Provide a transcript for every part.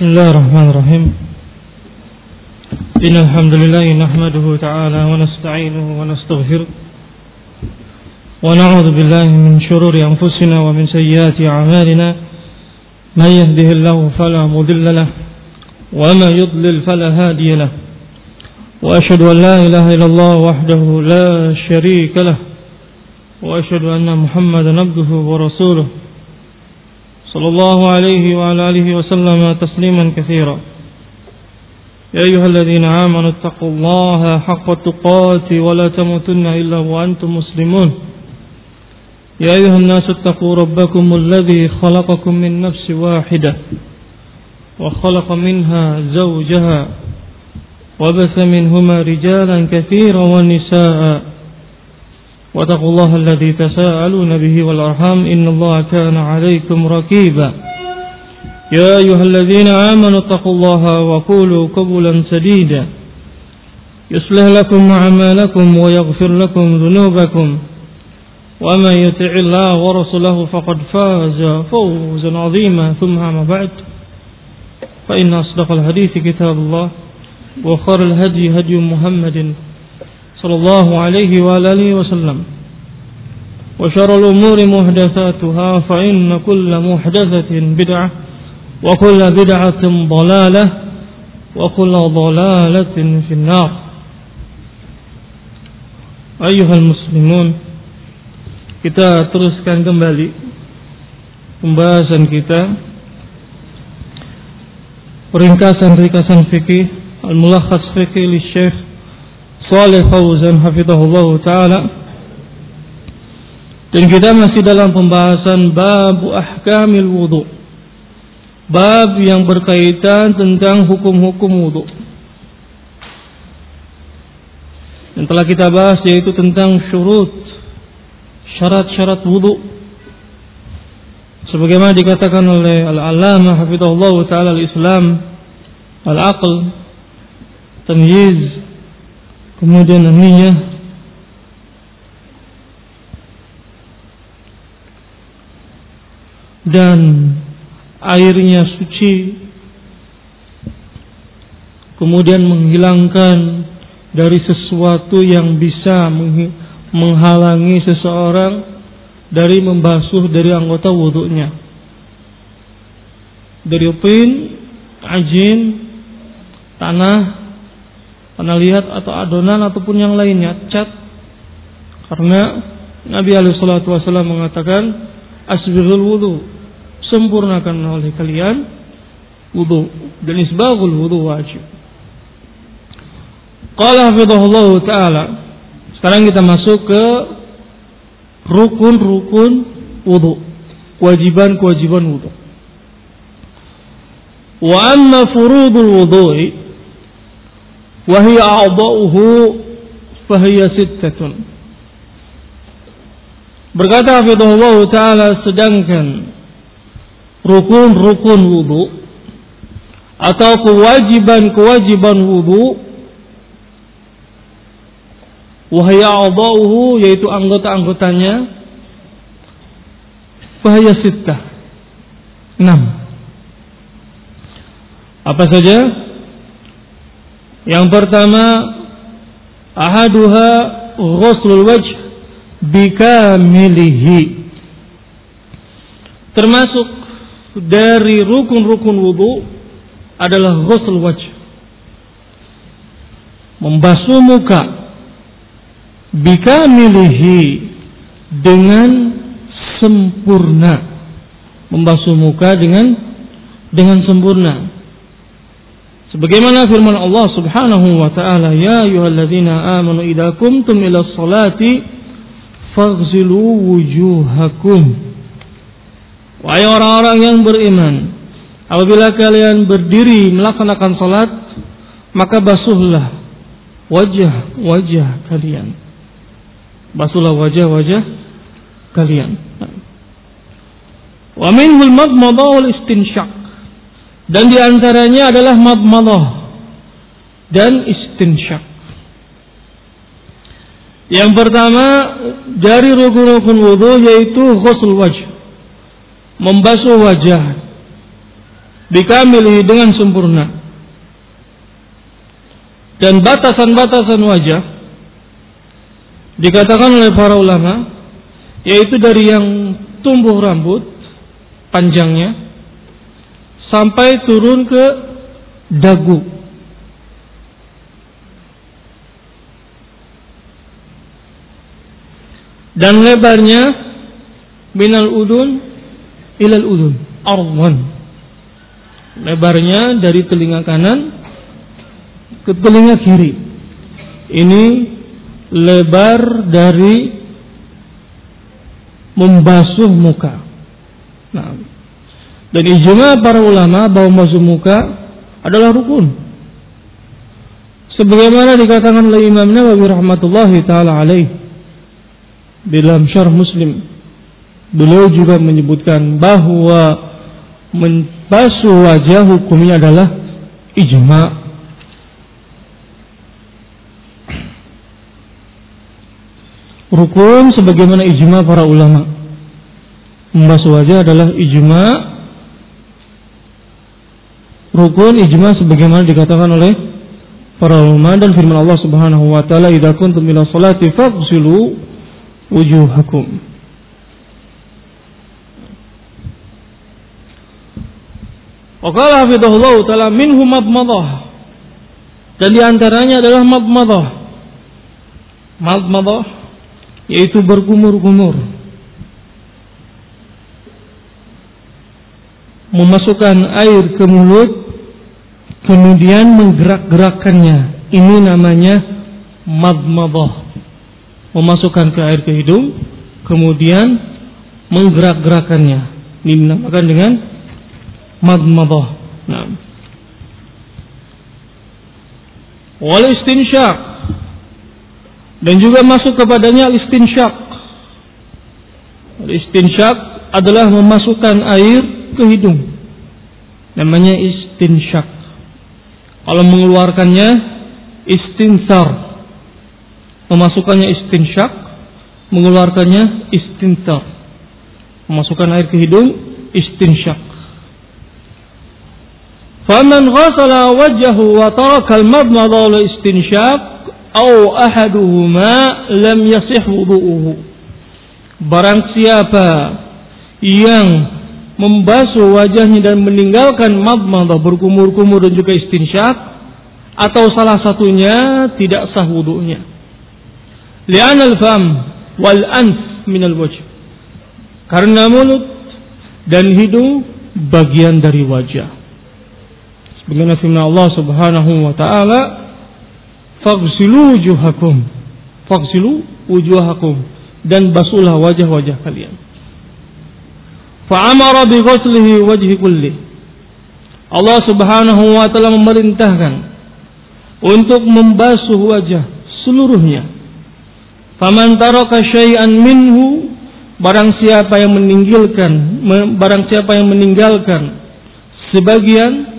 بسم الله الرحمن الرحيم. إن الحمد لله نحمده تعالى ونستعينه ونستغفره ونعوذ بالله من شرور أنفسنا ومن سيئات أعمالنا. من يهده الله فلا مضل له وما يضلل فلا هادي له. وأشهد أن لا إله إلا الله وحده لا شريك له. وأشهد أن محمدا عبده ورسوله. صلى الله عليه وعلى آله وسلم تسليما كثيرا. يا أيها الذين آمنوا اتقوا الله حق التقاته ولا تموتن إلا وأنتم مسلمون. يا أيها الناس اتقوا ربكم الذي خلقكم من نفس واحدة وخلق منها زوجها وبث منهما رجالا كثيرا ونساء واتقوا الله الذي تساءلون به والأرحام إن الله كان عليكم ركيبا. يا أيها الذين آمنوا اتقوا الله وقولوا قبلا سديدا. يصلح لكم أعمالكم ويغفر لكم ذنوبكم. ومن يطع الله ورسوله فقد فاز فوزا عظيما. ثم أما بعد. فإن أصدق الحديث كتاب الله وخير الهدي هدي محمد صلى الله عليه وآله وسلم. وشر الأمور محدثاتها فإن كل محدثة بدعة وكل بدعة ضلالة وكل ضلالة في النار. أيها المسلمون kita teruskan kembali pembahasan kita. Ringkasan-ringkasan fikih al-mulakhas fikih li Syekh Saleh Fauzan hafizahullah taala. Dan kita masih dalam pembahasan bab ahkamil wudu. Bab yang berkaitan tentang hukum-hukum wudu. Yang telah kita bahas yaitu tentang syurut syarat-syarat wudu. Sebagaimana dikatakan oleh al-allamah hafizahullah taala al-Islam al-aql tamyiz kemudian niyah dan airnya suci kemudian menghilangkan dari sesuatu yang bisa menghalangi seseorang dari membasuh dari anggota wudhunya. Dari tin, ajin, tanah, tanah liat atau adonan ataupun yang lainnya? Cat. Karena Nabi alaihi wasallam mengatakan asbirul wudu. Sempurnakan oleh kalian wudu. Dan isbagul wudu wajib. Qala hafizahullah taala. Sekarang kita masuk ke rukun-rukun wudu. Kewajiban-kewajiban wudu. Wa amma furudul wudu'i وهي أعضاؤه فهي ستة berkata Hafidhullah Ta'ala sedangkan rukun-rukun wudu atau kewajiban-kewajiban wudu wahaya a'dha'uhu yaitu anggota-anggotanya fahaya sittah enam apa saja Yang pertama ahaduha ghuslul wajh bikamilihi. Termasuk dari rukun-rukun wudu adalah ghusl wajh. Membasuh muka bikamilihi dengan sempurna. Membasuh muka dengan dengan sempurna Sebagaimana firman Allah Subhanahu wa taala, "Ya ayyuhalladzina amanu idza kumtum ila sholati faghsilu wujuhakum." Wahai orang-orang yang beriman, apabila kalian berdiri melaksanakan salat, maka basuhlah wajah-wajah kalian. Basuhlah wajah-wajah kalian. Wa minhul madmadah wal istinsyaq dan di antaranya adalah madmadah dan istinsyak. Yang pertama dari rukun-rukun wudhu yaitu ghusl wajh, membasuh wajah. bikamili dengan sempurna dan batasan-batasan wajah dikatakan oleh para ulama yaitu dari yang tumbuh rambut panjangnya sampai turun ke dagu dan lebarnya minal udun ilal udun arwan lebarnya dari telinga kanan ke telinga kiri. Ini lebar dari membasuh muka. Nah, dan ijma para ulama bahwa membasuh muka adalah rukun. Sebagaimana dikatakan oleh Imam Nawawi rahmatullahi taala alaih dalam syarh Muslim. Beliau juga menyebutkan bahwa membasuh wajah hukumnya adalah ijma. Rukun sebagaimana ijma para ulama. Membasuh wajah adalah ijma. Rukun ijma sebagaimana dikatakan oleh para ulama dan firman Allah Subhanahu wa taala, "Idza kuntum ila salati faghsilu wujuhakum." Wa qala hafizahullah taala minhum madmadah. Dan di antaranya adalah madmadah. Madmadah yaitu berkumur-kumur memasukkan air ke mulut kemudian menggerak-gerakkannya ini namanya madmadah memasukkan ke air ke hidung kemudian menggerak-gerakkannya ini dinamakan dengan madmadah nah wal istinsyaq dan juga masuk kepadanya istinsyak. Istinsyak adalah memasukkan air ke hidung. Namanya istinsyak. Kalau mengeluarkannya istinsar. Memasukkannya istinsyak, mengeluarkannya istinsar. Memasukkan air ke hidung istinsyak. Wajhahu wa taraka al-madmada wal istinsyak au ahaduhuma lam yasih wudu'uhu barang siapa yang membasuh wajahnya dan meninggalkan madmadah berkumur-kumur dan juga istinsyak atau salah satunya tidak sah wudunya li'an al-fam wal anf min al-wajh karena mulut dan hidung bagian dari wajah sebagaimana firman Allah Subhanahu wa taala Fagsilu wujuhakum. Fagsilu wujuhakum. Dan basuhlah wajah-wajah kalian. Fa'amara bi ghuslihi wajhi kulli. Allah Subhanahu wa taala memerintahkan untuk membasuh wajah seluruhnya. Faman taraka syai'an minhu barang siapa yang meninggalkan barang siapa yang meninggalkan sebagian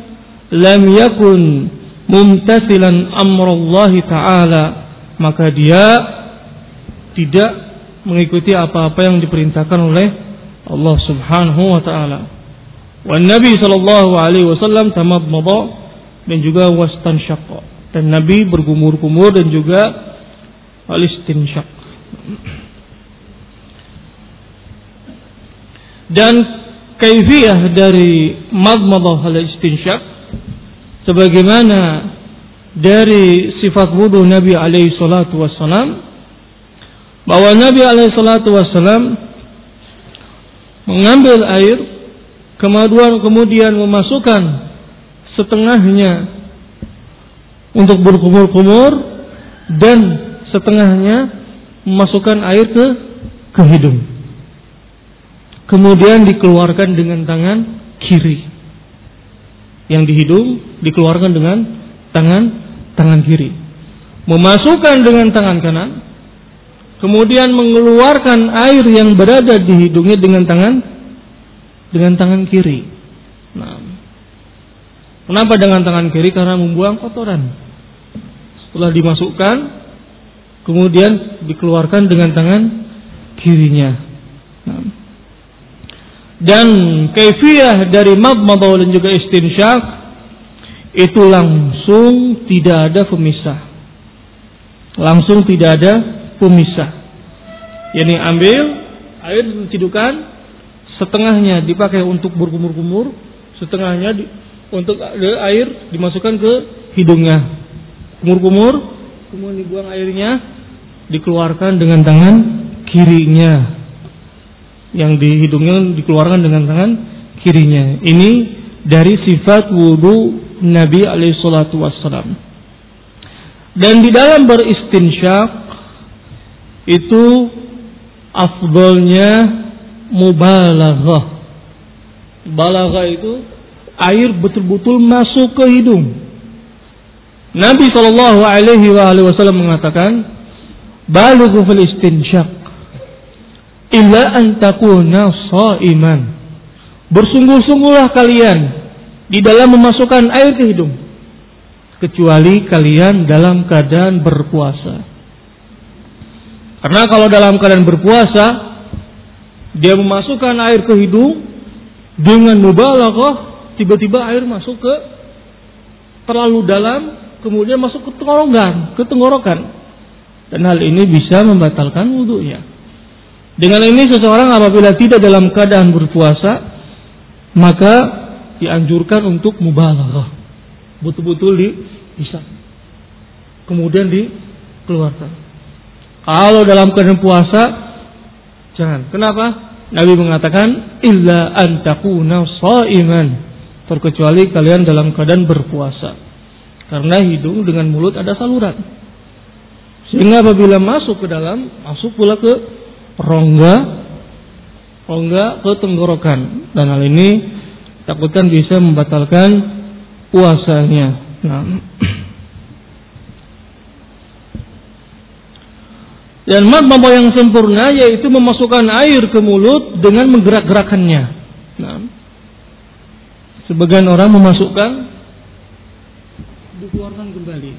lam yakun mumtasilan amrullahi ta'ala maka dia tidak mengikuti apa-apa yang diperintahkan oleh Allah Subhanahu wa taala. Wan Nabi sallallahu alaihi wasallam tamadmada dan juga wastansyaqqa. Dan Nabi bergumur-gumur dan juga alistinsyaq. Dan kaifiyah dari madmadah al istinsyaq sebagaimana dari sifat wudhu Nabi alaihi salatu wassalam bahwa Nabi alaihi salatu wassalam mengambil air kemudian kemudian memasukkan setengahnya untuk berkumur-kumur dan setengahnya memasukkan air ke ke hidung kemudian dikeluarkan dengan tangan kiri yang di hidung dikeluarkan dengan tangan tangan kiri. Memasukkan dengan tangan kanan, kemudian mengeluarkan air yang berada di hidungnya dengan tangan dengan tangan kiri. Nah, kenapa dengan tangan kiri? Karena membuang kotoran. Setelah dimasukkan, kemudian dikeluarkan dengan tangan kirinya. Nah, dan kaifiyah dari madmadah dan juga istinsyak itu langsung tidak ada pemisah. Langsung tidak ada pemisah. Yani ambil air cidukan setengahnya dipakai untuk berkumur-kumur, setengahnya di, untuk air dimasukkan ke hidungnya. Kumur-kumur, kemudian dibuang airnya, dikeluarkan dengan tangan kirinya yang di hidungnya dikeluarkan dengan tangan kirinya. Ini dari sifat wudhu Nabi alaihi salatu wassalam. Dan di dalam beristinsyak itu afdolnya mubalaghah. Balaghah itu air betul-betul masuk ke hidung. Nabi Shallallahu Alaihi Wasallam mengatakan, "Balughu fil istinsyak illa an takuna iman. Bersungguh-sungguhlah kalian di dalam memasukkan air ke hidung kecuali kalian dalam keadaan berpuasa. Karena kalau dalam keadaan berpuasa dia memasukkan air ke hidung dengan mubalaghah tiba-tiba air masuk ke terlalu dalam kemudian masuk ke tenggorokan, ke tenggorokan. Dan hal ini bisa membatalkan wudhunya. Dengan ini seseorang apabila tidak dalam keadaan berpuasa maka dianjurkan untuk mubalaghah. Betul-betul di bisa. Kemudian dikeluarkan. Kalau dalam keadaan puasa jangan. Kenapa? Nabi mengatakan illa an takuna shaiman. Terkecuali kalian dalam keadaan berpuasa. Karena hidung dengan mulut ada saluran. Sehingga apabila masuk ke dalam, masuk pula ke rongga rongga ke tenggorokan dan hal ini takutkan bisa membatalkan puasanya. Nah. Dan mabmaba yang sempurna yaitu memasukkan air ke mulut dengan menggerak-gerakannya. Nah. Sebagian orang memasukkan dikeluarkan kembali.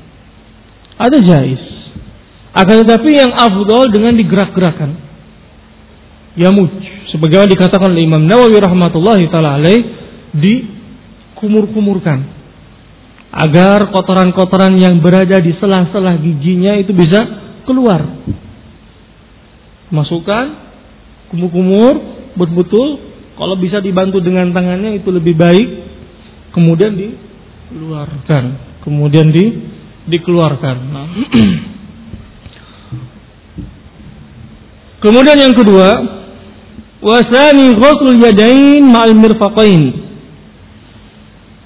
Ada jais. Akan tetapi yang afdol dengan digerak-gerakan yamuj sebagaimana dikatakan oleh Imam Nawawi rahmatullahi taala alaih dikumur-kumurkan agar kotoran-kotoran yang berada di sela-sela giginya itu bisa keluar. Masukkan kumur-kumur betul-betul kalau bisa dibantu dengan tangannya itu lebih baik. Kemudian dikeluarkan, kemudian di dikeluarkan. Nah. Kemudian yang kedua, Wasani ghusl yadain ma'al mirfaqain.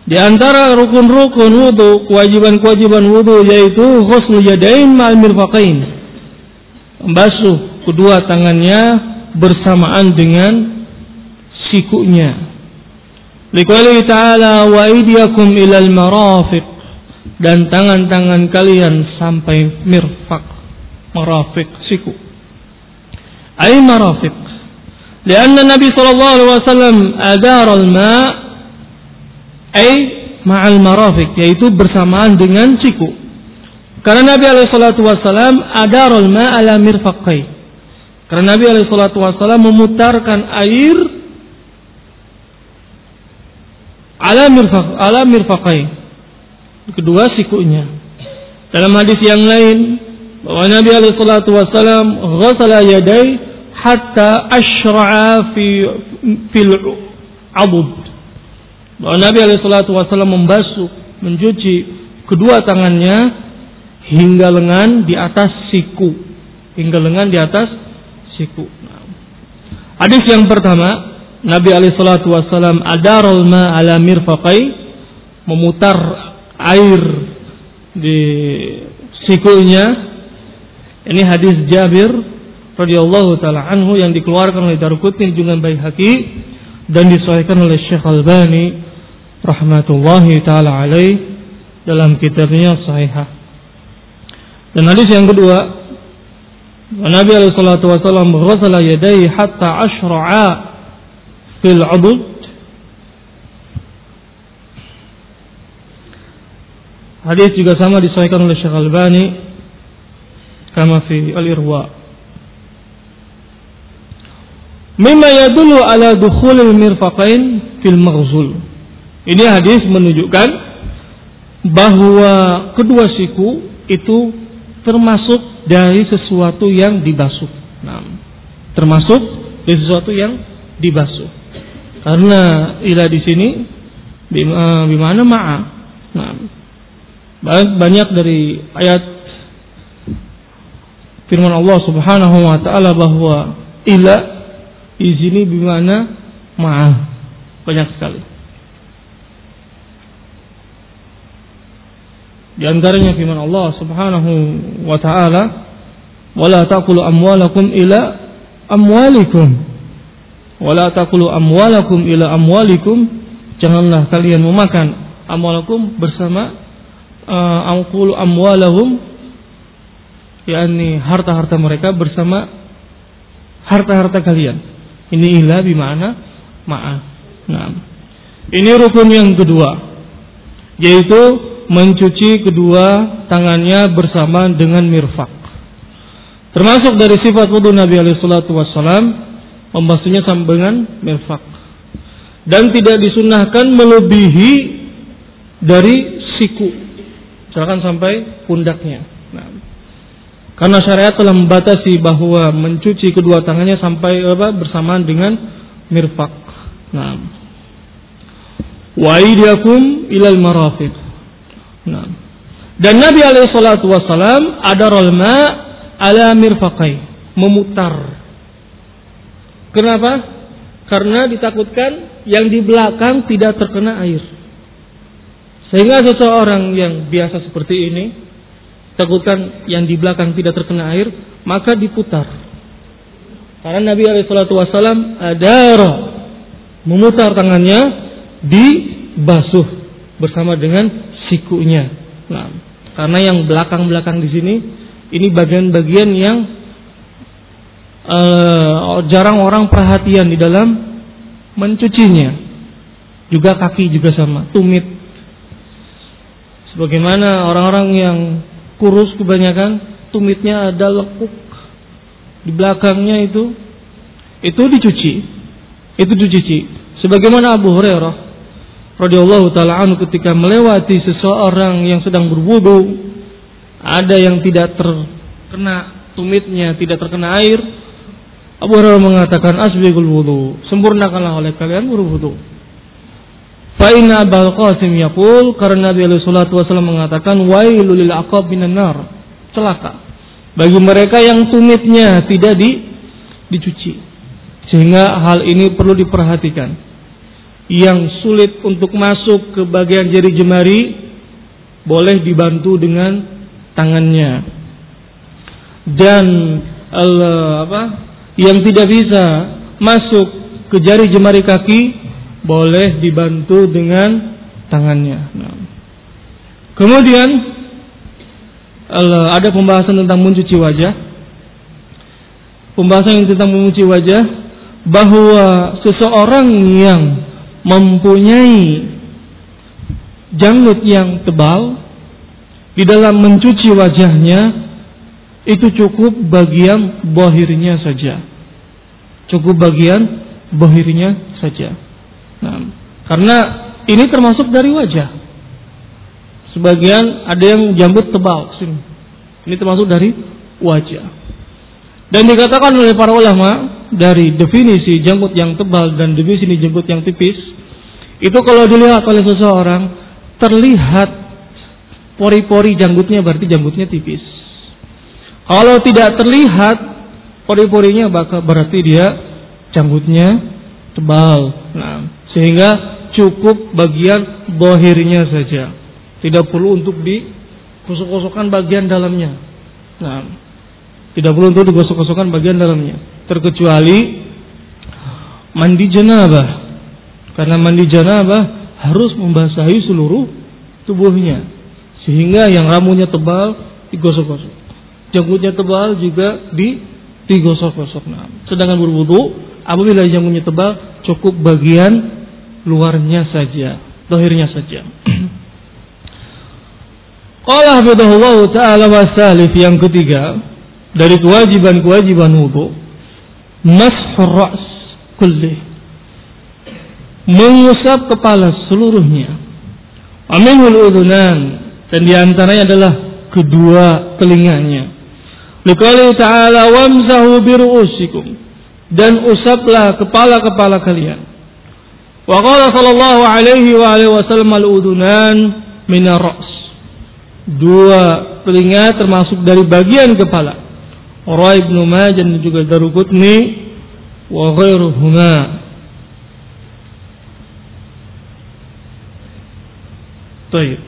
Di antara rukun-rukun wudu, kewajiban-kewajiban wudu yaitu ghusl yadain ma'al mirfaqain. Membasuh kedua tangannya bersamaan dengan sikunya. Liqouli ta'ala wa idiyakum ilal marafiq dan tangan-tangan kalian sampai mirfak marafiq siku. Ai marafiq. Karena Nabi sallallahu alaihi wasallam adar al-ma' ai ma'al marafiq yaitu bersamaan dengan siku. Karena Nabi alaihi salatu wasallam adarul ma' ala mirfaqai karena Nabi alaihi salatu wasallam memutarkan air ala mirfaq ala mirfaqai kedua sikunya dalam hadis yang lain bahwa Nabi alaihi salatu wasallam ghasala yadai hatta ashra'a fi fil abud. Bahwa Nabi alaihi salatu wasallam membasuh, mencuci kedua tangannya hingga lengan di atas siku. Hingga lengan di atas siku. Hadis yang pertama, Nabi alaihi wasallam adarul ma ala mirfaqai memutar air di sikunya. Ini hadis Jabir radhiyallahu taala anhu yang dikeluarkan oleh Daruqutni dengan Baihaqi dan disahihkan oleh Syekh Albani rahmatullahi taala alaih dalam kitabnya Sahihah. Dan hadis yang kedua, Nabi alaihi salatu wasallam ghasala yadayhi hatta ashra'a fil 'udud Hadis juga sama disahihkan oleh Syekh Albani kama fi al-Irwa. mimma yadullu ala dukhulil mirfaqain fil maghzul. Ini hadis menunjukkan bahwa kedua siku itu termasuk dari sesuatu yang dibasuh. Nah, termasuk dari sesuatu yang dibasuh. Karena ila di sini di mana ma'a. Nah, banyak dari ayat firman Allah Subhanahu wa taala bahwa ila di sini bimana ma'a. Banyak sekali. Di antaranya firman Allah Subhanahu wa taala, "Wala taqulu amwalakum ila amwalikum." Wala taqulu amwalakum ila amwalikum. Janganlah kalian memakan amwalakum bersama uh, amwalahum yakni harta-harta mereka bersama harta-harta kalian. Ini ilah bimana maaf. Nah, ini rukun yang kedua, yaitu mencuci kedua tangannya bersama dengan mirfak. Termasuk dari sifat wudhu Nabi alaihi wassalam membasuhnya sama dengan mirfak. Dan tidak disunahkan melebihi dari siku. Misalkan sampai pundaknya. Nah, karena syariat telah membatasi bahwa mencuci kedua tangannya sampai apa bersamaan dengan mirfak. Nah, wa ilal marafiq. Nah. Dan Nabi alaihi salatu wasalam ada rolma ala mirfaqai, memutar. Kenapa? Karena ditakutkan yang di belakang tidak terkena air. Sehingga seseorang yang biasa seperti ini takutkan yang di belakang tidak terkena air, maka diputar. Karena Nabi alaihi salatu wasalam memutar tangannya dibasuh bersama dengan sikunya. Nah, karena yang belakang-belakang di sini ini bagian-bagian yang uh, jarang orang perhatian di dalam mencucinya. Juga kaki juga sama, tumit. Sebagaimana orang-orang yang kurus kebanyakan tumitnya ada lekuk di belakangnya itu itu dicuci. Itu dicuci. Sebagaimana Abu Hurairah radhiyallahu taala anhu ketika melewati seseorang yang sedang berwudu ada yang tidak terkena tumitnya tidak terkena air Abu Hurairah mengatakan asbiqul wudu sempurnakanlah oleh kalian berwudu fa inna Abul Qasim yaqul karena Nabi alaihi wasallam mengatakan wailul lil aqab minan nar celaka. Bagi mereka yang tumitnya tidak di dicuci. Sehingga hal ini perlu diperhatikan yang sulit untuk masuk ke bagian jari jemari boleh dibantu dengan tangannya dan Allah, apa yang tidak bisa masuk ke jari jemari kaki boleh dibantu dengan tangannya. Nah. Kemudian Allah, ada pembahasan tentang mencuci wajah. Pembahasan tentang mencuci wajah bahwa seseorang yang mempunyai janggut yang tebal di dalam mencuci wajahnya itu cukup bagian bohirnya saja. Cukup bagian bohirnya saja. Nah, karena ini termasuk dari wajah. Sebagian ada yang jambut tebal. Ini termasuk dari wajah. Dan dikatakan oleh para ulama dari definisi janggut yang tebal dan definisi janggut yang tipis itu kalau dilihat oleh seseorang terlihat pori-pori janggutnya berarti janggutnya tipis. Kalau tidak terlihat pori-porinya berarti dia janggutnya tebal. Nah, sehingga cukup bagian bohirnya saja. Tidak perlu untuk digosok-gosokkan bagian dalamnya. Nah, tidak perlu untuk digosok-gosokkan bagian dalamnya. Terkecuali mandi jenabah karena mandi janabah harus membasahi seluruh tubuhnya. Sehingga yang rambutnya tebal digosok-gosok. Janggutnya tebal juga di digosok-gosok. Nah, sedangkan berwudu apabila janggutnya tebal cukup bagian luarnya saja, dohirnya saja. Qala hafidhahullah ta'ala wa salif yang ketiga dari kewajiban-kewajiban wudu mashur ra's kulli. Mengusap kepala seluruhnya. Aminul udhunan dan di antaranya adalah kedua telinganya. Liqali ta'ala wamsahu biru'usikum dan usaplah kepala-kepala kalian. Wa qala sallallahu alaihi wa alihi wasallam al-udhunan min ar-ra's. Dua telinga termasuk dari bagian kepala. Ora Ibnu Majah dan juga Daruqutni wa ghairuhuma. Baik.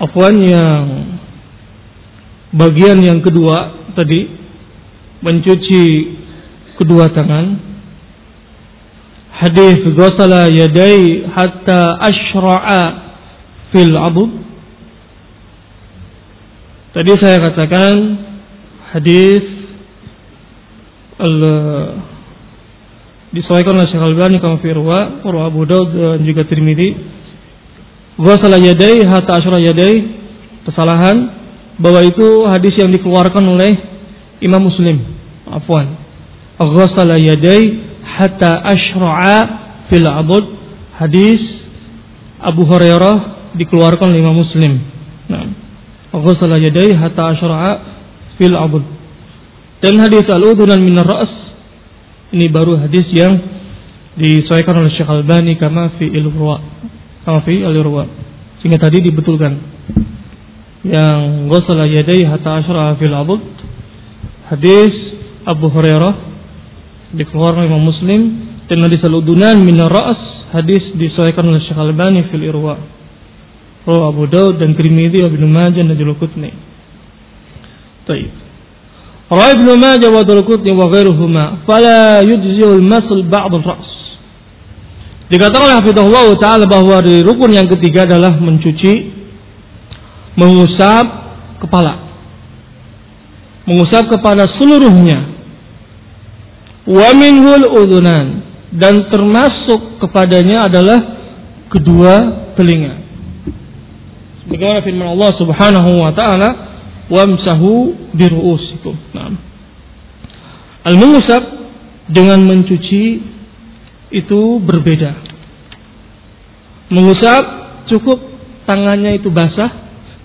Afwan yang bagian yang kedua tadi mencuci kedua tangan hadis ghasala yadai hatta ashra'a fil abud tadi saya katakan hadis al disesuaikan oleh Syekh Al-Albani kama fi Irwa, Abu Daud dan juga Tirmidzi. Ghasala yadai hatta ashra yadai kesalahan bahwa itu hadis yang dikeluarkan oleh Imam Muslim. Afwan. Ghasala yadai hatta ashra'a fil abud hadis Abu Hurairah dikeluarkan oleh Imam Muslim. Nah, ghasala yadai hatta ashra'a fil abud. Dan hadis al-udhunan min ras ini baru hadis yang disesuaikan oleh Syekh Al-Bani kama fi al-Irwa. Kama fi al-Irwa. Sehingga tadi dibetulkan. Yang ghasala yadai hatta ashra'a fil abud hadis Abu Hurairah dikeluarkan Imam Muslim dan hadis al-udunan min ras hadis disesuaikan oleh Syekh Al-Albani fil Irwa. Rawi Abu Daud dan Tirmidzi wa Ibnu Majah dan Juluqutni. Baik. Rawi Ibnu Majah wa Juluqutni wa ghairuhuma fala yujzi'u al-masl ba'd al-ra's. Dikatakan oleh Hafizahullah Ta'ala bahwa di rukun yang ketiga adalah mencuci mengusap kepala mengusap kepala seluruhnya wa minhul udhunan dan termasuk kepadanya adalah kedua telinga. Sebagaimana firman Allah Subhanahu wa taala, "Wamsahu biru'usikum." Nah. Al-mengusap dengan mencuci itu berbeda. Mengusap cukup tangannya itu basah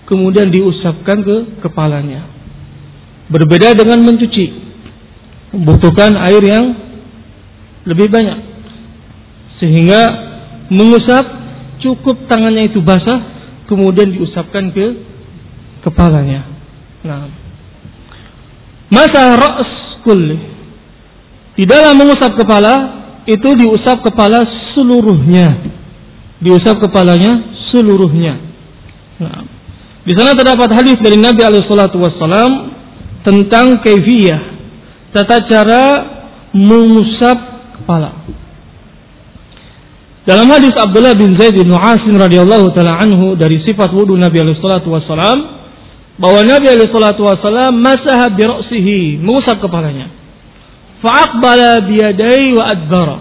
kemudian diusapkan ke kepalanya. Berbeda dengan mencuci membutuhkan air yang lebih banyak sehingga mengusap cukup tangannya itu basah kemudian diusapkan ke kepalanya nah. Masa ra's kulli. Di dalam mengusap kepala itu diusap kepala seluruhnya. Diusap kepalanya seluruhnya. Nah. Di sana terdapat hadis dari Nabi alaihi salatu wasallam tentang kaifiyah tata cara mengusap kepala. Dalam hadis Abdullah bin Zaid bin Asim radhiyallahu taala anhu dari sifat wudu Nabi alaihi salatu wasallam bahwa Nabi alaihi salatu wasallam masaha bi ra'sihi, mengusap kepalanya. Fa'aqbala bi wa adbara.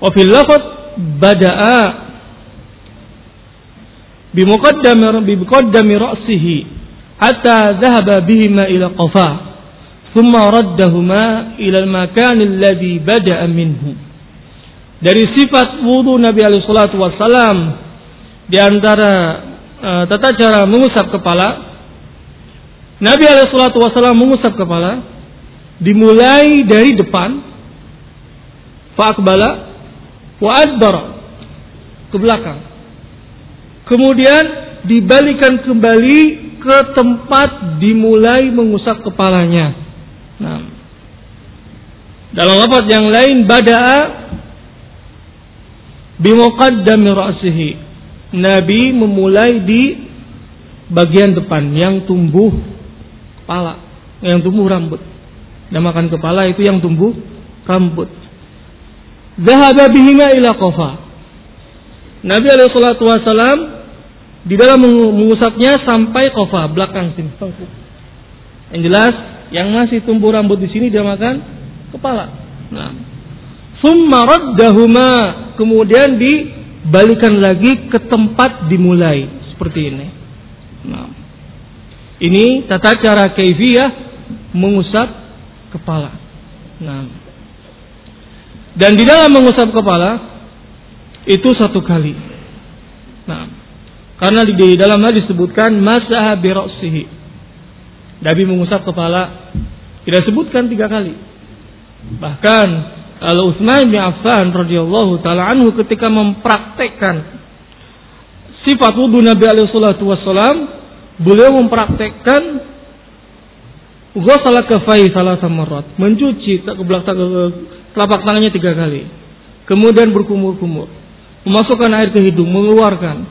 Wa fil lafaz bada'a bi muqaddami bi muqaddami ra'sihi hatta dhahaba bihima ila qafa thumma raddahuma ila al-makan alladhi bada'a minhu dari sifat wudu Nabi alaihi salatu wasallam di antara uh, tata cara mengusap kepala. Nabi alaihi salatu wasallam mengusap kepala. Dimulai dari depan. Fa'akbala wa adbara ke belakang. Kemudian dibalikan kembali ke tempat dimulai mengusap kepalanya. Nah, dalam lafaz yang lain bada'a bimuqaddami ra'sihi. Nabi memulai di bagian depan yang tumbuh kepala, yang tumbuh rambut. Namakan kepala itu yang tumbuh rambut. Zahaba bihima ila qafa. Nabi alaihi salatu wasalam di dalam mengusapnya sampai kofa belakang sini. Yang jelas, yang masih tumbuh rambut di sini dia makan kepala. Nah, summa raddahuma kemudian dibalikan lagi ke tempat dimulai seperti ini. Nah, Ini tata cara kaifiyah mengusap kepala. Nah. Dan di dalam mengusap kepala itu satu kali. Nah, karena di, di dalam hadis disebutkan masaha birosihi. Nabi mengusap kepala tidak sebutkan tiga kali. Bahkan kalau Utsman bin Affan radhiyallahu taala anhu ketika mempraktekkan sifat wudhu Nabi alaihi salatu wassalam, beliau mempraktekkan ghusala kafai salah samarat, mencuci ke belakang telapak tangannya tiga kali. Kemudian berkumur-kumur, memasukkan air ke hidung, mengeluarkan,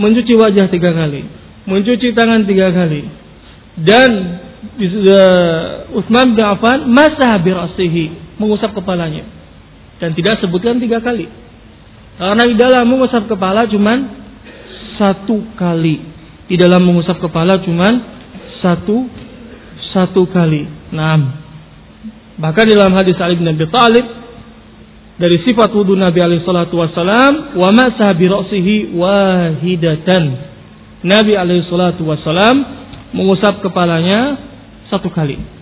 mencuci wajah tiga kali, mencuci tangan tiga kali, dan uh, Utsman bin Affan masah birasihi, mengusap kepalanya. Dan tidak sebutkan tiga kali. Karena di dalam mengusap kepala cuman satu kali. Di dalam mengusap kepala cuman satu satu kali. Nah, Bahkan dalam hadis Ali bin Abi dari sifat wudhu Nabi alaihi salatu wasalam wa masaha bi wahidatan. Nabi alaihi salatu wasalam mengusap kepalanya satu kali.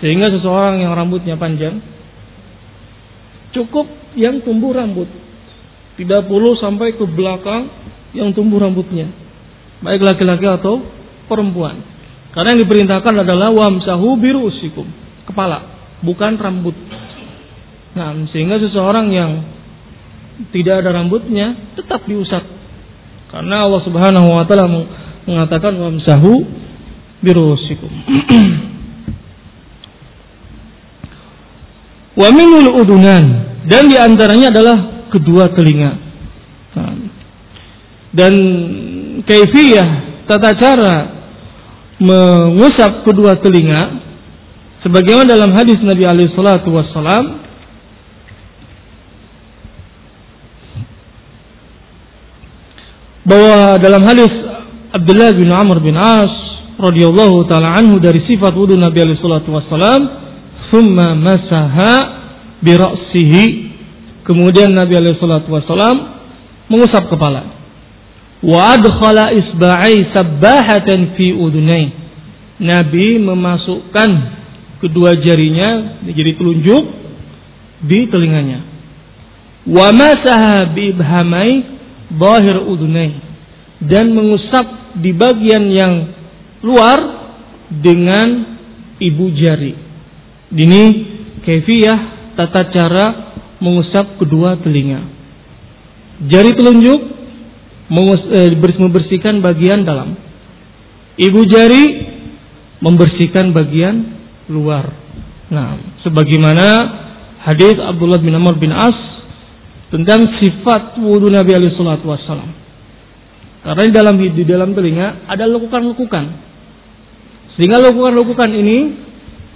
Sehingga seseorang yang rambutnya panjang cukup yang tumbuh rambut. Tidak perlu sampai ke belakang yang tumbuh rambutnya. Baik laki-laki atau perempuan. Karena yang diperintahkan adalah wamsahu biru usikum. Kepala bukan rambut. Nah, sehingga seseorang yang tidak ada rambutnya tetap diusap. Karena Allah Subhanahu wa taala mengatakan wamsahu birusikum. wa minul udunan dan di antaranya adalah kedua telinga. Dan kaifiyah tata cara mengusap kedua telinga Sebagaimana dalam hadis Nabi alaihi salatu wassalam bahwa dalam hadis Abdullah bin Amr bin As radhiyallahu taala anhu dari sifat wudu Nabi alaihi salatu wassalam thumma masaha bi ra'sihi kemudian Nabi alaihi salatu wassalam mengusap kepala wa adkhala isba'i sabbahatan fi udunai Nabi memasukkan kedua jarinya jadi telunjuk di telinganya. Wa masaha bi ibhamai bahir udunai dan mengusap di bagian yang luar dengan ibu jari. Ini kefiyah tata cara mengusap kedua telinga. Jari telunjuk eh, membersihkan bagian dalam. Ibu jari membersihkan bagian luar. Nah, sebagaimana hadis Abdullah bin Amr bin As tentang sifat wudhu Nabi alaihi salatu wassalam. Karena di dalam di dalam telinga ada lekukan-lekukan. Sehingga lekukan-lekukan ini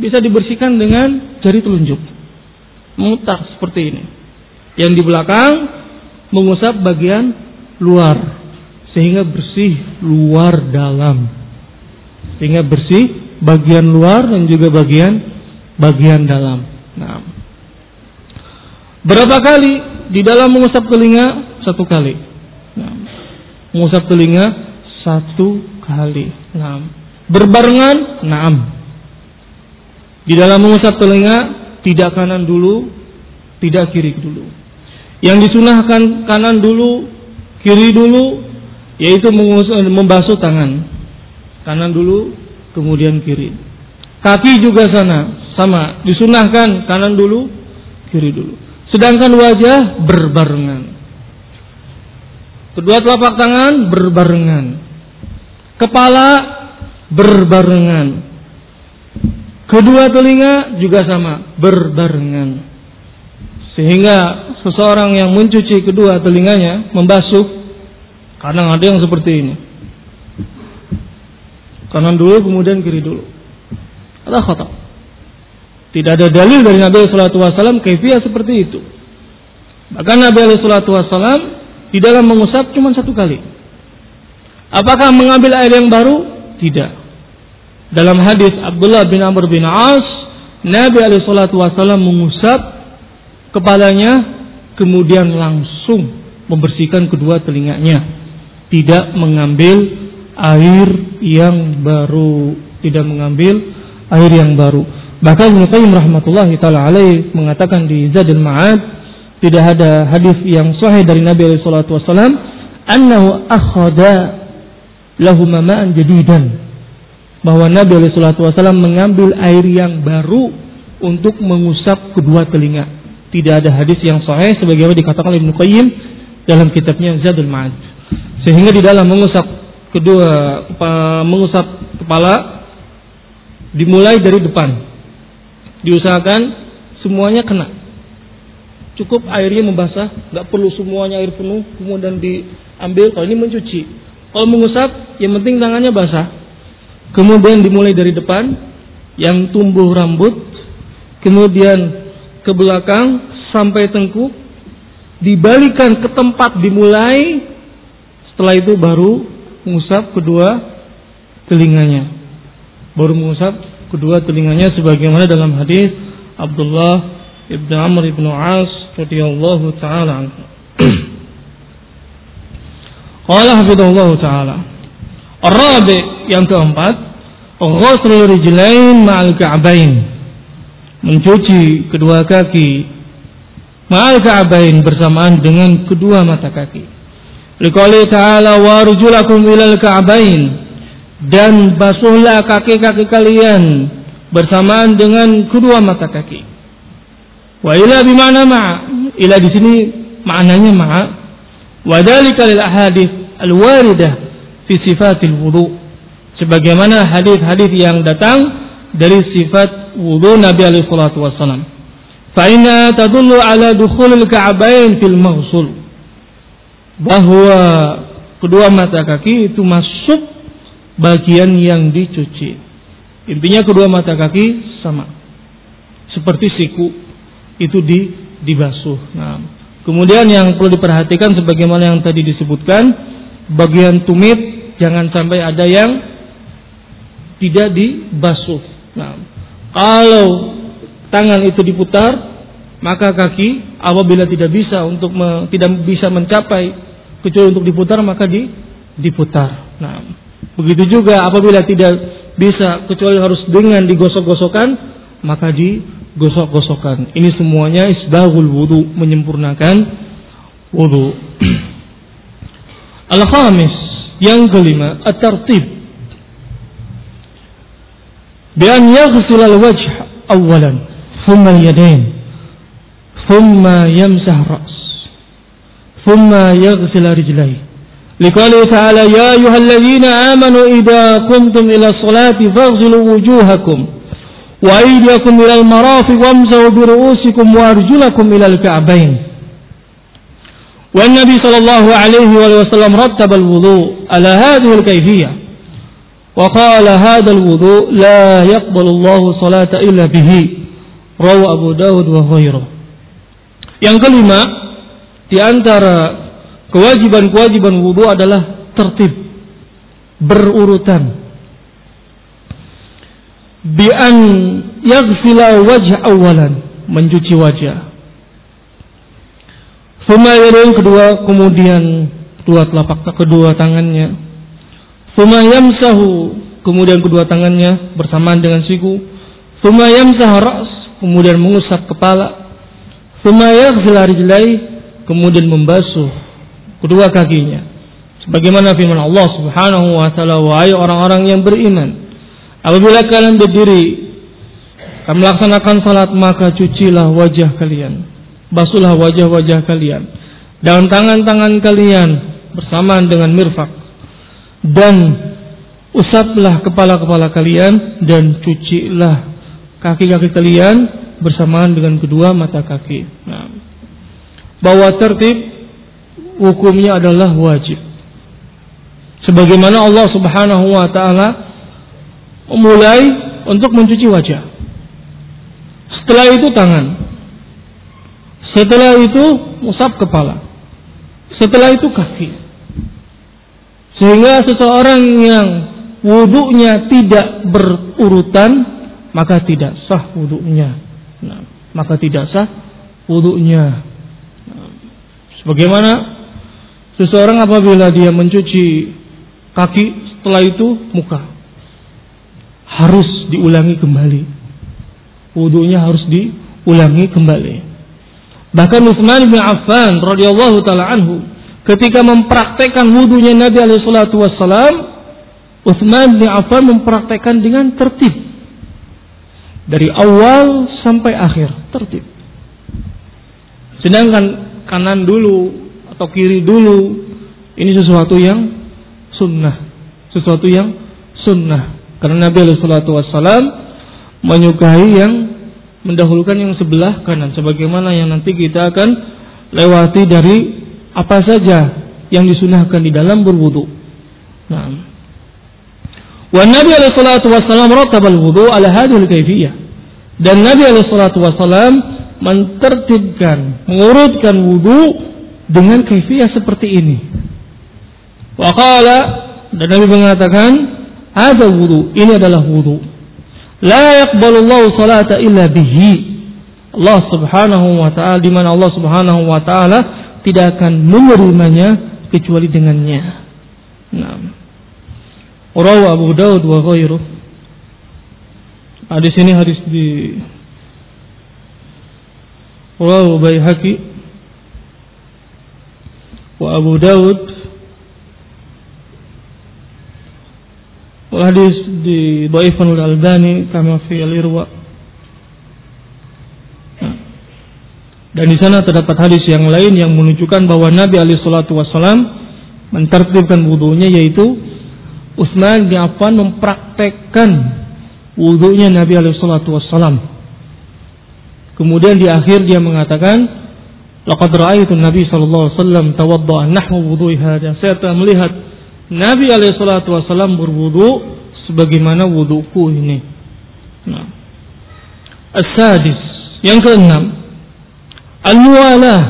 bisa dibersihkan dengan jari telunjuk. Memutar seperti ini. Yang di belakang mengusap bagian luar sehingga bersih luar dalam. Sehingga bersih bagian luar dan juga bagian bagian dalam. Nah, berapa kali di dalam mengusap telinga? Satu kali. Nah, mengusap telinga satu kali. Nah, berbarengan? Naam. Di dalam mengusap telinga tidak kanan dulu, tidak kiri dulu. Yang disunahkan kanan dulu, kiri dulu, yaitu membasuh tangan. Kanan dulu, kemudian kiri. Kaki juga sana, sama. Disunahkan kanan dulu, kiri dulu. Sedangkan wajah berbarengan. Kedua telapak tangan berbarengan. Kepala berbarengan. Kedua telinga juga sama, berbarengan. Sehingga seseorang yang mencuci kedua telinganya, membasuh, kadang ada yang seperti ini Kanan dulu kemudian kiri dulu. Ada khata. Tidak ada dalil dari Nabi Wasallam kaifiah seperti itu. Bahkan Nabi Wasallam di dalam mengusap cuma satu kali. Apakah mengambil air yang baru? Tidak. Dalam hadis Abdullah bin Amr bin As, Nabi Shallallahu Wasallam mengusap kepalanya, kemudian langsung membersihkan kedua telinganya, tidak mengambil air yang baru, tidak mengambil air yang baru. Bahkan Ibnu Qayyim rahmatullahi taala alaih mengatakan di Zadul Ma'ad tidak ada hadis yang sahih dari Nabi alaihi salatu wasallam annahu akhada lahu ma'an jadidan bahwa Nabi alaihi wasallam mengambil air yang baru untuk mengusap kedua telinga. Tidak ada hadis yang sahih sebagaimana dikatakan Ibnu Qayyim dalam kitabnya Zadul Ma'ad. Sehingga di dalam mengusap kedua mengusap kepala dimulai dari depan diusahakan semuanya kena cukup airnya membasah nggak perlu semuanya air penuh kemudian diambil kalau ini mencuci kalau mengusap yang penting tangannya basah kemudian dimulai dari depan yang tumbuh rambut kemudian ke belakang sampai tengkuk dibalikan ke tempat dimulai setelah itu baru mengusap kedua telinganya baru mengusap kedua telinganya sebagaimana dalam hadis Abdullah ibn Amr ibn As radhiyallahu taala anhu. Qala taala. Ar-rabi yang keempat, ghusl rijlain ma'al ka'bain. Mencuci kedua kaki ma'al ka'bain bersamaan dengan kedua mata kaki. Liqali ta'ala wa rujulakum ilal ka'bain dan basuhlah kaki-kaki kalian bersamaan dengan kedua mata kaki. Wa ila bimana ma'a? Ila di sini maknanya ma'a. Wa dalika lil ahadith al-waridah fi sifatil wudu. Sebagaimana hadis-hadis yang datang dari sifat wudu Nabi alaihi salatu wasallam. Fa inna tadullu ala dukhulil ka'bain fil maghsul. Bahwa kedua mata kaki itu masuk bagian yang dicuci. Intinya kedua mata kaki sama. Seperti siku itu di dibasuh. Nah, kemudian yang perlu diperhatikan sebagaimana yang tadi disebutkan, bagian tumit jangan sampai ada yang tidak dibasuh. Nah, kalau tangan itu diputar, maka kaki apabila tidak bisa untuk me, tidak bisa mencapai kecuali untuk diputar maka di diputar. Nah, Begitu juga apabila tidak bisa kecuali harus dengan digosok-gosokkan, maka digosok-gosokkan. Ini semuanya isbahul wudu, menyempurnakan wudu. Al-khamis, yang kelima, at-tartib. بأن يغسل الوجه أولا ثم اليدين ثم يمسح الرأس ثم يغسل رجليه. لقوله تعالى يا أيها الذين آمنوا إذا قمتم إلى الصلاة فاغسلوا وجوهكم وأيديكم إلى المرافق وامسحوا برؤوسكم وأرجلكم إلى الكعبين. والنبي صلى الله عليه وسلم رتب الوضوء على هذه الكيفية. وقال هذا الوضوء لا يقبل الله صلاة إلا به روى أبو داود وغيره yang kelima di antara kewajiban-kewajiban wudhu adalah tertib berurutan bi an yaghsila wajh awalan mencuci wajah Thumma yang kedua kemudian kedua telapak kedua tangannya Thumma yamsahu kemudian kedua tangannya bersamaan dengan siku. Thumma yamsah ras kemudian mengusap kepala. Yaghsila rijlai kemudian membasuh kedua kakinya. Sebagaimana firman Allah Subhanahu wa taala, "Wahai orang-orang yang beriman, apabila kalian berdiri akan melaksanakan salat, maka cucilah wajah kalian, basuhlah wajah-wajah kalian dan tangan-tangan kalian bersamaan dengan mirfak dan usaplah kepala-kepala kalian dan cucilah kaki-kaki kalian bersamaan dengan kedua mata kaki." Nah, bahwa tertib hukumnya adalah wajib. Sebagaimana Allah Subhanahu wa taala memulai untuk mencuci wajah. Setelah itu tangan. Setelah itu musab kepala. Setelah itu kaki. Sehingga seseorang yang wudhunya tidak berurutan maka tidak sah wudhunya. Nah, maka tidak sah wudhunya. Nah, sebagaimana Seseorang apabila dia mencuci kaki setelah itu muka. Harus diulangi kembali. Wudhunya harus diulangi kembali. Bahkan Utsman bin Affan radhiyallahu taala anhu ketika mempraktekkan wudhunya Nabi alaihi salatu wassalam, Utsman bin Affan mempraktekkan dengan tertib. Dari awal sampai akhir tertib. Sedangkan kanan dulu atau kiri dulu ini sesuatu yang sunnah, sesuatu yang sunnah. Karena Nabi alaihi salatu wassalam menyukai yang mendahulukan yang sebelah kanan sebagaimana yang nanti kita akan lewati dari apa saja yang disunahkan di dalam berwudu. Nah. Wa Nabi alaihi salatu wasallam rattabal wudu ala hadhihi kaifiyah. Dan Nabi alaihi salatu wasallam mentertibkan, mengurutkan wudu dengan kaifiyah seperti ini. Wa qala dan Nabi mengatakan, "Ada wudu, ini adalah wudu." La yaqbalullahu salata illa bihi. Allah Subhanahu wa taala di mana Allah Subhanahu wa taala tidak akan menerimanya kecuali dengannya. Nah. Rawi Abu Daud wa ghairu. Hadis ini hadis di Rawi Baihaqi wa Abu Daud di Dhaifan al-Albani kama fi al-Irwa. Nah. Dan di sana terdapat hadis yang lain yang menunjukkan bahwa Nabi alaihi salatu wasallam mentertibkan wudhunya yaitu Utsman bin Affan mempraktekkan wudhunya Nabi alaihi salatu wasallam. Kemudian di akhir dia mengatakan, "Laqad ra'aitu Nabi sallallahu alaihi wasallam tawadda'a nahwa wudhu'i hadha." Saya telah melihat Nabi alaihi salatu wasallam berwudu sebagaimana wuduku ini. Nah. As-sadis, yang keenam, Al-muwalah.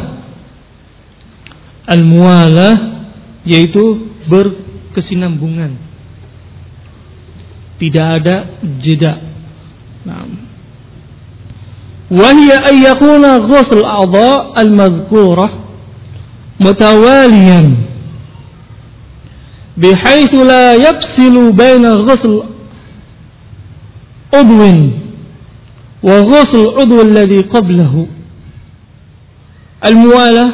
Al-muwalah yaitu berkesinambungan. Tidak ada jeda. Nah. Wahia ayyakuna ghusl a'dha al-madhkurah mutawalian, bihaitsu baina ghusl udwin wa ghusl udwil ladzi Al-muwalah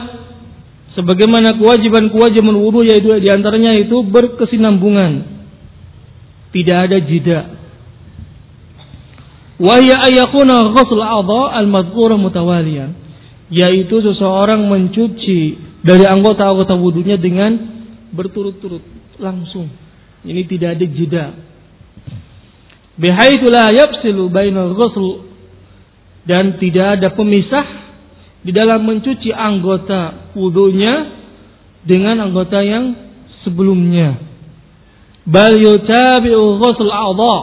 sebagaimana kewajiban-kewajiban wudhu yaitu di antaranya itu berkesinambungan. Tidak ada jeda. Wahia ayakuna ghusl adha al mutawalian yaitu seseorang mencuci dari anggota-anggota wudunya dengan berturut-turut langsung. Ini tidak ada jeda. Bihaitsu la yafsilu bainal ghusl dan tidak ada pemisah di dalam mencuci anggota wudhunya dengan anggota yang sebelumnya. Bal yutabi'u ghusl a'dha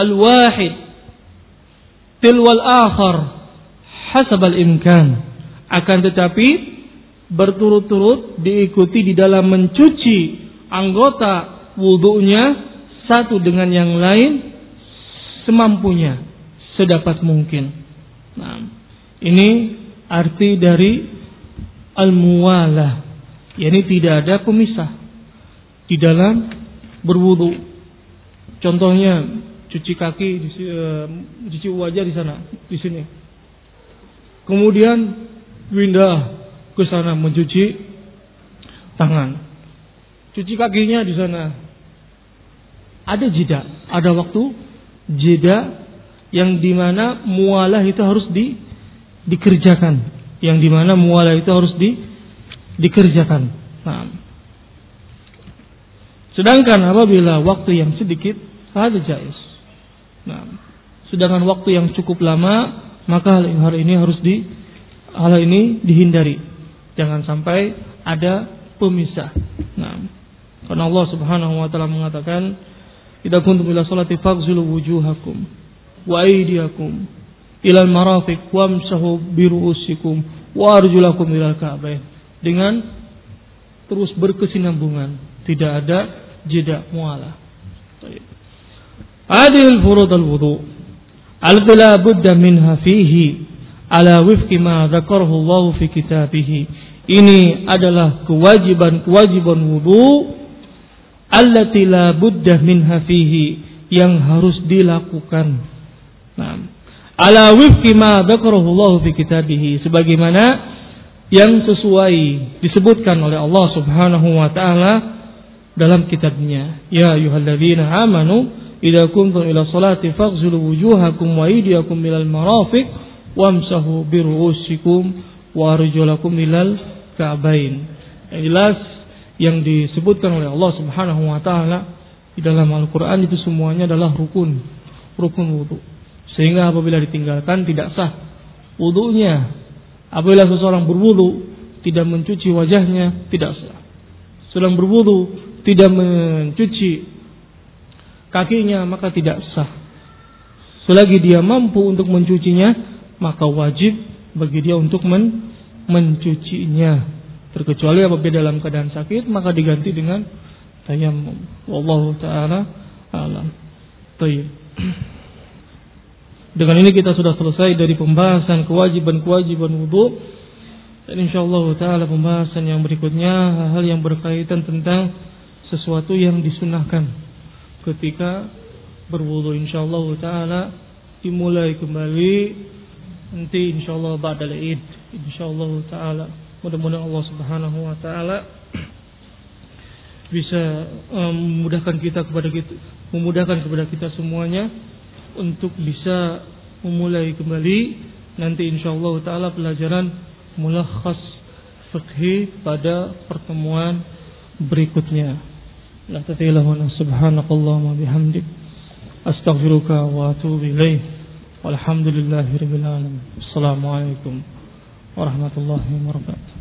al-wahid tilwal akhar hasab al-imkan. Akan tetapi berturut-turut diikuti di dalam mencuci anggota wudhunya satu dengan yang lain semampunya sedapat mungkin. Nah, ini arti dari al-muwalah. Yani tidak ada pemisah di dalam berwudu. Contohnya cuci kaki, eh, cuci wajah di sana, di sini. Kemudian pindah ke sana mencuci tangan. Cuci kakinya di sana. Ada jeda, ada waktu jeda yang di mana mualah itu harus di, dikerjakan, yang di mana mualah itu harus di, dikerjakan. Nah. Sedangkan apabila waktu yang sedikit, ada jais. Nah, sedangkan waktu yang cukup lama, maka hal ini harus di hal ini dihindari. Jangan sampai ada pemisah. Nah, karena Allah Subhanahu wa taala mengatakan, "Idza kuntum ila salati faghsilu wujuhakum wa ila al-marafiq wamsahu bi ru'usikum wa arjulakum ila al-ka'bayn." Dengan terus berkesinambungan, tidak ada jeda mualah. Adil furud al-wudu. Al-la budda minha fihi ala wifqi ma dzakarahu Allah fi kitabih ini adalah kewajiban-kewajiban wudhu allati la buddah minha fihi yang harus dilakukan. Nah, ala wifqi ma dzakarahu fi kitabih sebagaimana yang sesuai disebutkan oleh Allah Subhanahu wa taala dalam kitabnya. Ya ayyuhalladzina amanu idza kuntum ila salati faghsilu wujuhakum wa aydiyakum ilal marafiq wamsahu biru'usikum wa arjulakum ilal ka'bain. Jelas yang disebutkan oleh Allah Subhanahu wa taala di dalam Al-Qur'an itu semuanya adalah rukun, rukun wudu. Sehingga apabila ditinggalkan tidak sah wudunya. Apabila seseorang berwudu tidak mencuci wajahnya tidak sah. Sedang berwudu tidak mencuci kakinya maka tidak sah. Selagi dia mampu untuk mencucinya maka wajib bagi dia untuk men mencucinya. Terkecuali apabila dalam keadaan sakit maka diganti dengan tayammum. Wallahu taala alam. Baik. Dengan ini kita sudah selesai dari pembahasan kewajiban-kewajiban wudhu dan insyaallah taala pembahasan yang berikutnya hal-hal yang berkaitan tentang sesuatu yang disunahkan ketika berwudhu insyaallah taala dimulai kembali nanti insyaallah ba'dal Id insyaallah taala Mudah-mudahan Allah Subhanahu wa taala bisa um, memudahkan kita kepada kita memudahkan kepada kita semuanya untuk bisa memulai kembali nanti insyaallah taala pelajaran mulakhas fikih pada pertemuan berikutnya. La tatilahuna subhanakallahumma bihamdik astaghfiruka wa atubu ilaih. Walhamdulillahirabbil alamin. Assalamualaikum warahmatullahi wabarakatuh.